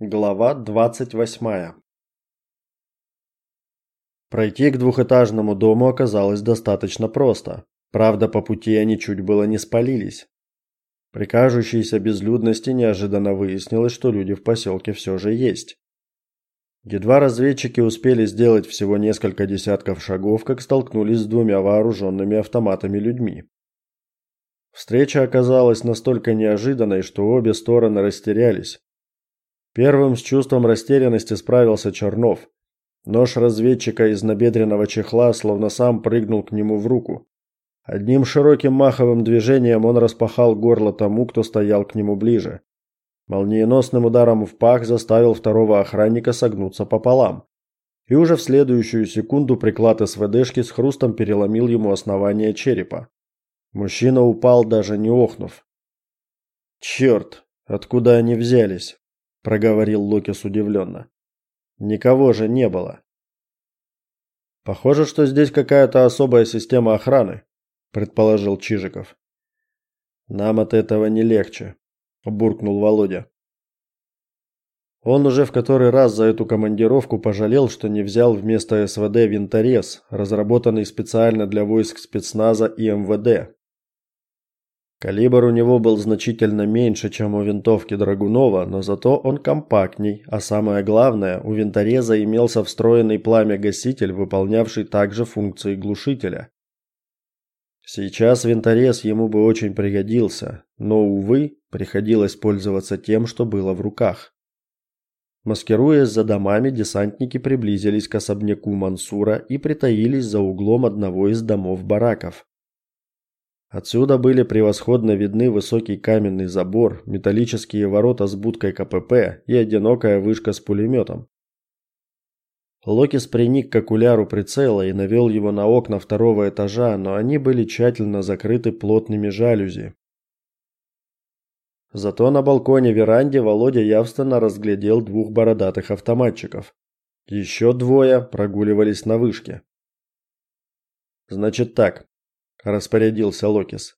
Глава 28. Пройти к двухэтажному дому оказалось достаточно просто. Правда, по пути они чуть было не спалились. При кажущейся безлюдности неожиданно выяснилось, что люди в поселке все же есть. Едва разведчики успели сделать всего несколько десятков шагов, как столкнулись с двумя вооруженными автоматами людьми. Встреча оказалась настолько неожиданной, что обе стороны растерялись. Первым с чувством растерянности справился Чернов. Нож разведчика из набедренного чехла словно сам прыгнул к нему в руку. Одним широким маховым движением он распахал горло тому, кто стоял к нему ближе. Молниеносным ударом в пах заставил второго охранника согнуться пополам. И уже в следующую секунду приклад СВДшки с хрустом переломил ему основание черепа. Мужчина упал, даже не охнув. «Черт, откуда они взялись? Проговорил Локис удивленно. Никого же не было. Похоже, что здесь какая-то особая система охраны, предположил Чижиков. Нам от этого не легче, буркнул Володя. Он уже в который раз за эту командировку пожалел, что не взял вместо СВД винторез, разработанный специально для войск спецназа и МВД. Калибр у него был значительно меньше, чем у винтовки Драгунова, но зато он компактней, а самое главное, у винтореза имелся встроенный пламя-гаситель, выполнявший также функции глушителя. Сейчас винторез ему бы очень пригодился, но увы, приходилось пользоваться тем, что было в руках. Маскируясь за домами, десантники приблизились к особняку Мансура и притаились за углом одного из домов бараков. Отсюда были превосходно видны высокий каменный забор, металлические ворота с будкой КПП и одинокая вышка с пулеметом. Локис приник к окуляру прицела и навел его на окна второго этажа, но они были тщательно закрыты плотными жалюзи. Зато на балконе-веранде Володя явственно разглядел двух бородатых автоматчиков. Еще двое прогуливались на вышке. Значит так, распорядился Локис.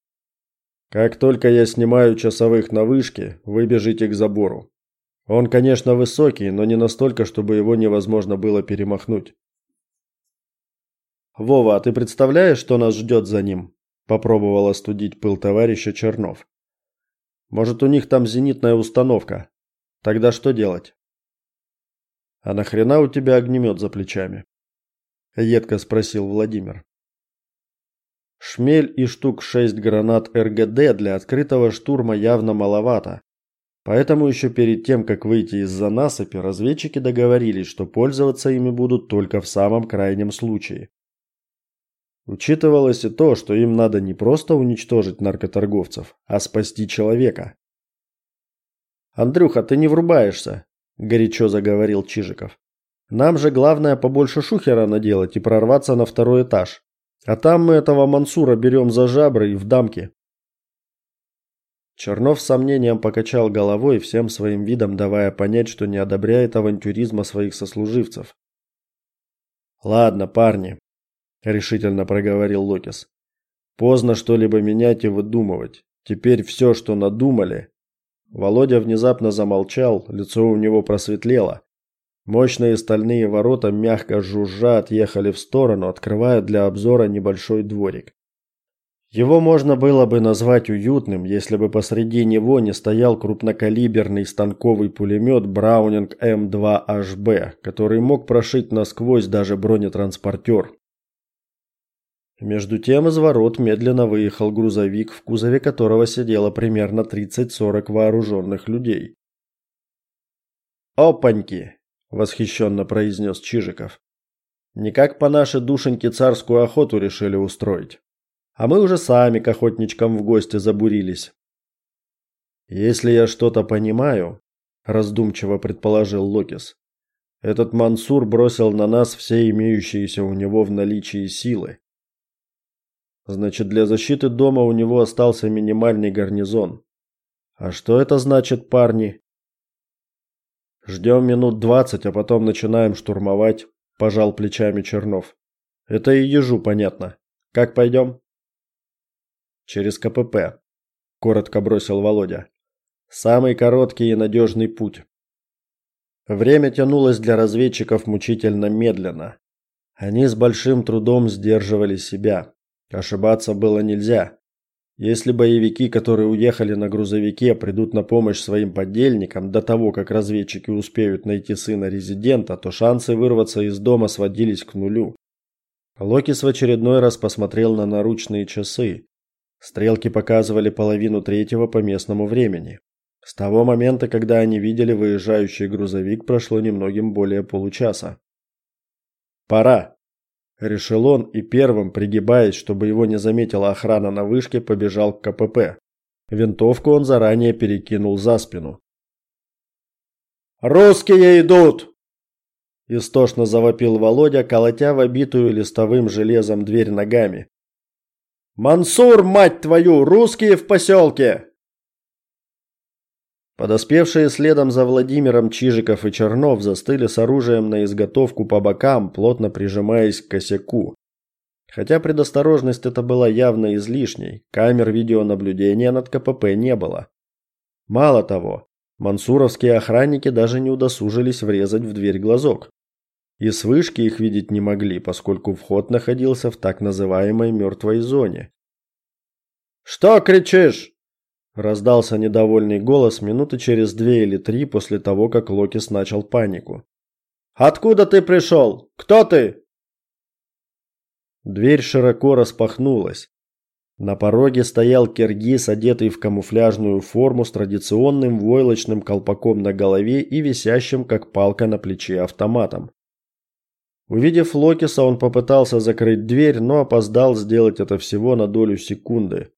Как только я снимаю часовых на вышке, вы бежите к забору. Он, конечно, высокий, но не настолько, чтобы его невозможно было перемахнуть. Вова, а ты представляешь, что нас ждет за ним? попробовал остудить пыл товарища Чернов. Может, у них там зенитная установка? Тогда что делать? А нахрена у тебя огнемет за плечами? едко спросил Владимир. Шмель и штук шесть гранат РГД для открытого штурма явно маловато. Поэтому еще перед тем, как выйти из-за насыпи, разведчики договорились, что пользоваться ими будут только в самом крайнем случае. Учитывалось и то, что им надо не просто уничтожить наркоторговцев, а спасти человека. Андрюха, ты не врубаешься, горячо заговорил Чижиков. Нам же главное побольше шухера наделать и прорваться на второй этаж. А там мы этого Мансура берем за жабры и в дамки. Чернов с сомнением покачал головой, всем своим видом давая понять, что не одобряет авантюризма своих сослуживцев. Ладно, парни, решительно проговорил Локис. Поздно что-либо менять и выдумывать. Теперь все, что надумали. Володя внезапно замолчал, лицо у него просветлело. Мощные стальные ворота мягко жужжа отъехали в сторону, открывая для обзора небольшой дворик. Его можно было бы назвать уютным, если бы посреди него не стоял крупнокалиберный станковый пулемет Браунинг М2HB, который мог прошить насквозь даже бронетранспортер. Между тем из ворот медленно выехал грузовик, в кузове которого сидело примерно 30-40 вооруженных людей. Опаньки, восхищенно произнес Чижиков. Никак по нашей душеньке царскую охоту решили устроить. А мы уже сами к охотничкам в гости забурились. Если я что-то понимаю, раздумчиво предположил Локис. Этот Мансур бросил на нас все имеющиеся у него в наличии силы. Значит, для защиты дома у него остался минимальный гарнизон. А что это значит, парни? Ждем минут двадцать, а потом начинаем штурмовать, пожал плечами Чернов. Это и ежу понятно. Как пойдем?» Через КПП, коротко бросил Володя. Самый короткий и надежный путь. Время тянулось для разведчиков мучительно медленно. Они с большим трудом сдерживали себя. Ошибаться было нельзя. Если боевики, которые уехали на грузовике, придут на помощь своим подельникам до того, как разведчики успеют найти сына резидента, то шансы вырваться из дома сводились к нулю. Локис в очередной раз посмотрел на наручные часы. Стрелки показывали половину третьего по местному времени. С того момента, когда они видели выезжающий грузовик, прошло немногим более получаса. Пора, решил он и первым, пригибаясь, чтобы его не заметила охрана на вышке, побежал к КПП. Винтовку он заранее перекинул за спину. Русские идут, истошно завопил Володя, колотя в обитую листовым железом дверь ногами. Мансур, мать твою, русские в поселке!» Подоспевшие следом за Владимиром Чижиков и Чернов застыли с оружием на изготовку по бокам, плотно прижимаясь к косяку. Хотя предосторожность эта была явно излишней, камер видеонаблюдения над КПП не было. Мало того, мансуровские охранники даже не удосужились врезать в дверь глазок. И с вышки их видеть не могли, поскольку вход находился в так называемой мертвой зоне. «Что кричишь?» Раздался недовольный голос минуты через две или три после того, как Локис начал панику. Откуда ты пришел? Кто ты? Дверь широко распахнулась. На пороге стоял киргиз, одетый в камуфляжную форму с традиционным войлочным колпаком на голове и висящим как палка на плече автоматом. Увидев Локиса, он попытался закрыть дверь, но опоздал сделать это всего на долю секунды.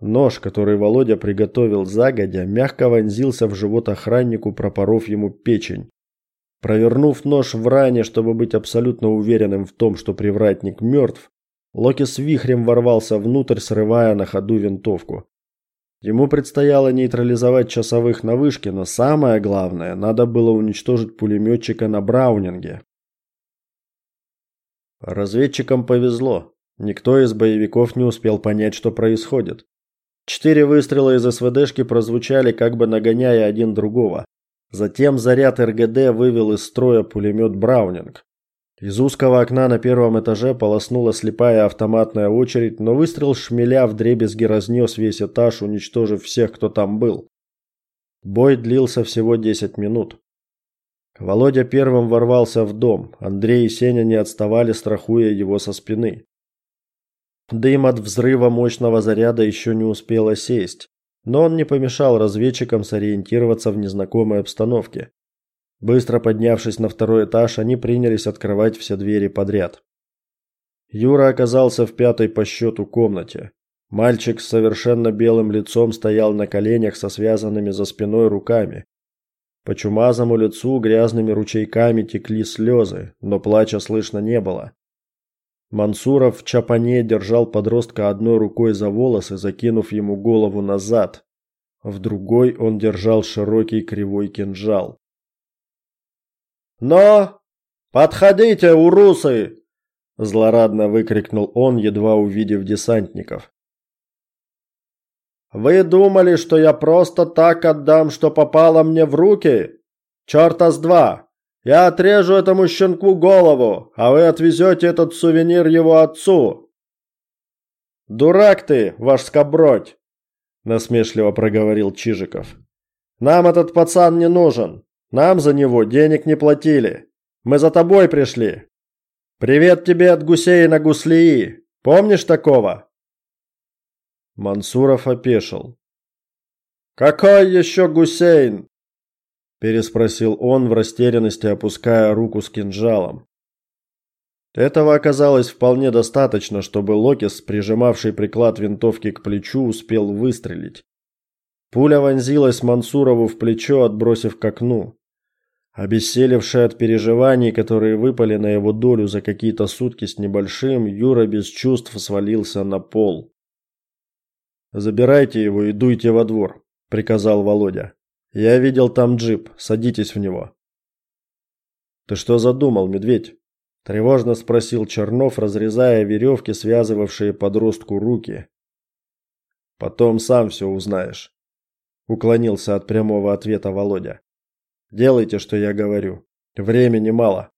Нож, который Володя приготовил загодя, мягко вонзился в живот охраннику, пропоров ему печень. Провернув нож в ране, чтобы быть абсолютно уверенным в том, что привратник мертв, Локи с вихрем ворвался внутрь, срывая на ходу винтовку. Ему предстояло нейтрализовать часовых на вышке, но самое главное, надо было уничтожить пулеметчика на Браунинге. Разведчикам повезло. Никто из боевиков не успел понять, что происходит. Четыре выстрела из СВДшки прозвучали, как бы нагоняя один другого. Затем заряд РГД вывел из строя пулемет Браунинг. Из узкого окна на первом этаже полоснула слепая автоматная очередь, но выстрел шмеля вдребезги разнес весь этаж, уничтожив всех, кто там был. Бой длился всего 10 минут. Володя первым ворвался в дом. Андрей и Сеня не отставали, страхуя его со спины. Дым от взрыва мощного заряда еще не успел осесть, но он не помешал разведчикам сориентироваться в незнакомой обстановке. Быстро поднявшись на второй этаж, они принялись открывать все двери подряд. Юра оказался в пятой по счету комнате. Мальчик с совершенно белым лицом стоял на коленях со связанными за спиной руками. По чумазому лицу грязными ручейками текли слезы, но плача слышно не было. Мансуров в чапане держал подростка одной рукой за волосы, закинув ему голову назад. В другой он держал широкий кривой кинжал. "Но подходите, урусы!" злорадно выкрикнул он, едва увидев десантников. Вы думали, что я просто так отдам, что попало мне в руки? Чёрта с два! Я отрежу этому щенку голову, а вы отвезете этот сувенир его отцу. Дурак ты, ваш скобродь, насмешливо проговорил Чижиков. Нам этот пацан не нужен. Нам за него денег не платили. Мы за тобой пришли. Привет тебе от гусей на Гуслии. Помнишь такого? Мансуров опешил. Какой еще Гусейн? Переспросил он в растерянности, опуская руку с кинжалом. Этого оказалось вполне достаточно, чтобы Локис, прижимавший приклад винтовки к плечу, успел выстрелить. Пуля вонзилась Мансурову в плечо, отбросив к окну. Обессилевший от переживаний, которые выпали на его долю за какие-то сутки с небольшим, Юра без чувств свалился на пол. Забирайте его и дуйте во двор, приказал Володя. Я видел там джип. Садитесь в него. Ты что задумал, медведь? тревожно спросил Чернов, разрезая веревки, связывавшие подростку руки. Потом сам все узнаешь, уклонился от прямого ответа Володя. Делайте, что я говорю. Времени мало.